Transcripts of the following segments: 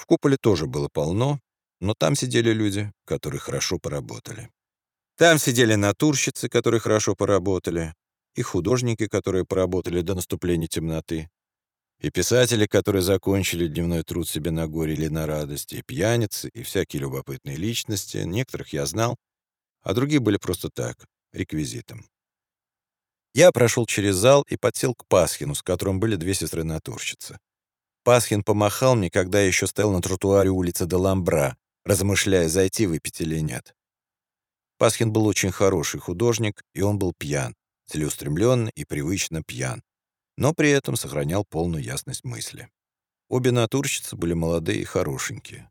В куполе тоже было полно, но там сидели люди, которые хорошо поработали. Там сидели натурщицы, которые хорошо поработали, и художники, которые поработали до наступления темноты, и писатели, которые закончили дневной труд себе на горе или на радости, и пьяницы, и всякие любопытные личности. Некоторых я знал, а другие были просто так, реквизитом. Я прошел через зал и подсел к Пасхину, с которым были две сестры-натурщицы. Пасхин помахал мне, когда я еще стоял на тротуаре улицы Деламбра, размышляя, зайти выпить или нет. Пасхин был очень хороший художник, и он был пьян, целеустремленный и привычно пьян, но при этом сохранял полную ясность мысли. Обе натурщицы были молодые и хорошенькие.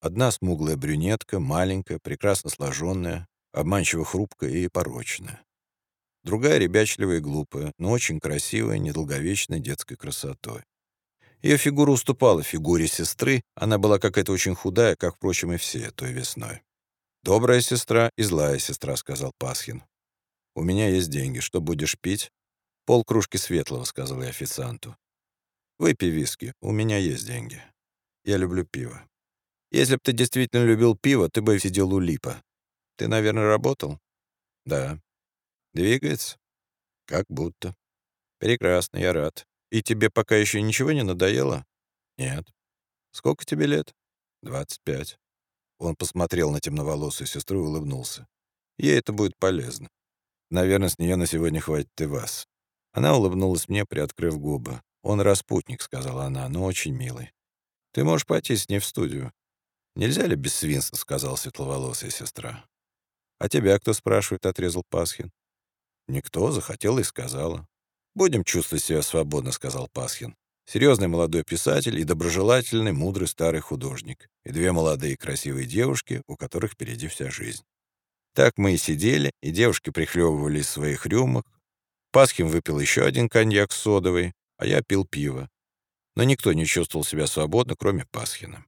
Одна смуглая брюнетка, маленькая, прекрасно сложенная, обманчиво хрупкая и порочная. Другая ребячливая и глупая, но очень красивая, недолговечной детской красотой. Ее фигура уступала фигуре сестры, она была какая-то очень худая, как, впрочем, и все той весной. «Добрая сестра и злая сестра», — сказал Пасхин. «У меня есть деньги. Что будешь пить?» «Пол кружки светлого», — сказал я официанту. «Выпей виски. У меня есть деньги. Я люблю пиво. Если бы ты действительно любил пиво, ты бы сидел у липа. Ты, наверное, работал?» «Да». «Двигается?» «Как будто». «Прекрасно, я рад. И тебе пока еще ничего не надоело? Нет. Сколько тебе лет? 25. Он посмотрел на темноволосую сестру и улыбнулся. Ей это будет полезно. Наверное, с нее на сегодня хватит и вас. Она улыбнулась мне, приоткрыв губы. «Он распутник», — сказала она, — «но очень милый. Ты можешь пойти с ней в студию». «Нельзя ли без свинства?» — сказала светловолосая сестра. «А тебя кто спрашивает?» — отрезал Пасхин. «Никто, захотела и сказала. «Будем чувствовать себя свободно», — сказал Пасхин. Серьезный молодой писатель и доброжелательный, мудрый старый художник. И две молодые красивые девушки, у которых впереди вся жизнь. Так мы и сидели, и девушки прихлебывали из своих рюмок. Пасхин выпил еще один коньяк содовый, а я пил пиво. Но никто не чувствовал себя свободно, кроме Пасхина.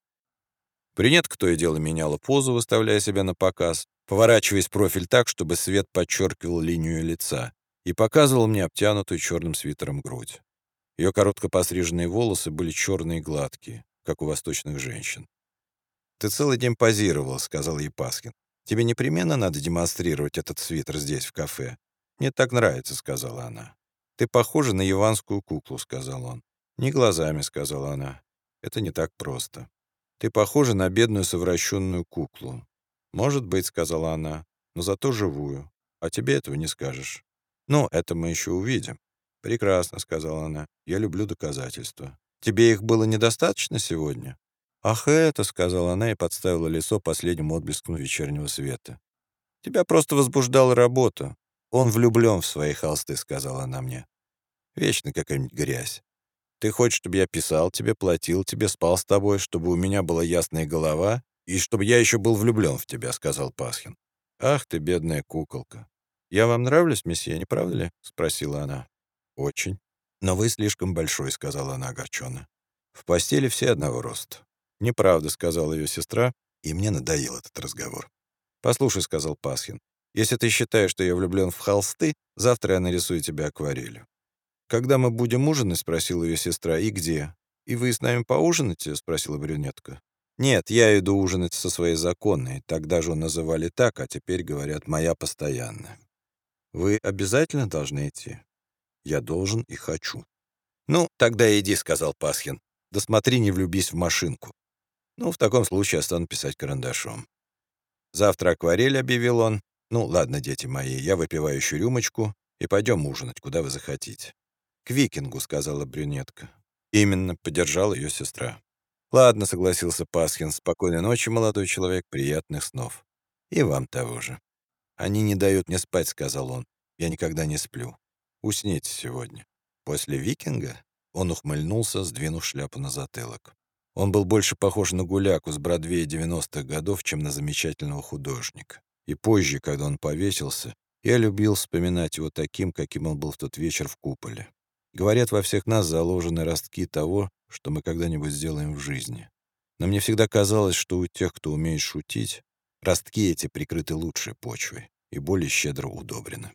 Брюнетка то и дело меняла позу, выставляя себя на показ, поворачиваясь профиль так, чтобы свет подчеркивал линию лица и показывал мне обтянутую черным свитером грудь. Ее коротко постриженные волосы были черные и гладкие, как у восточных женщин. «Ты целый день позировал», — сказал ей Паскин. «Тебе непременно надо демонстрировать этот свитер здесь, в кафе». «Мне так нравится», — сказала она. «Ты похожа на яванскую куклу», — сказал он. «Не глазами», — сказала она. «Это не так просто. Ты похожа на бедную совращенную куклу». «Может быть», — сказала она, — «но зато живую. А тебе этого не скажешь». «Ну, это мы еще увидим». «Прекрасно», — сказала она. «Я люблю доказательства. Тебе их было недостаточно сегодня?» «Ах, это», — сказала она и подставила лицо последним отблеском вечернего света. «Тебя просто возбуждала работа. Он влюблен в свои холсты», — сказала она мне. «Вечно какая-нибудь грязь. Ты хочешь, чтобы я писал тебе, платил тебе, спал с тобой, чтобы у меня была ясная голова и чтобы я еще был влюблен в тебя», — сказал Пасхин. «Ах ты, бедная куколка. «Я вам нравлюсь, месье, не правда ли?» — спросила она. «Очень. Но вы слишком большой», — сказала она огорченно. «В постели все одного роста». «Неправда», — сказала ее сестра, и мне надоел этот разговор. «Послушай», — сказал Пасхин, «если ты считаешь, что я влюблен в холсты, завтра я нарисую тебе акварелью». «Когда мы будем ужинать?» — спросила ее сестра. «И где?» «И вы с нами поужинаете?» — спросила брюнетка. «Нет, я иду ужинать со своей законной. Тогда же называли так, а теперь говорят «моя постоянная». Вы обязательно должны идти. Я должен и хочу. Ну, тогда иди, сказал Пасхин. Да смотри, не влюбись в машинку. Ну, в таком случае я стану писать карандашом. Завтра акварель, объявил он. Ну, ладно, дети мои, я выпиваю еще рюмочку, и пойдем ужинать, куда вы захотите. К викингу, сказала брюнетка. Именно, поддержала ее сестра. Ладно, согласился Пасхин. Спокойной ночи, молодой человек, приятных снов. И вам того же. «Они не дают мне спать», — сказал он. «Я никогда не сплю. Усните сегодня». После викинга он ухмыльнулся, сдвинув шляпу на затылок. Он был больше похож на гуляку с Бродвея 90-х годов, чем на замечательного художника. И позже, когда он повесился, я любил вспоминать его таким, каким он был в тот вечер в куполе. Говорят, во всех нас заложены ростки того, что мы когда-нибудь сделаем в жизни. Но мне всегда казалось, что у тех, кто умеет шутить, Ростки эти прикрыты лучшей почвой и более щедро удобрены.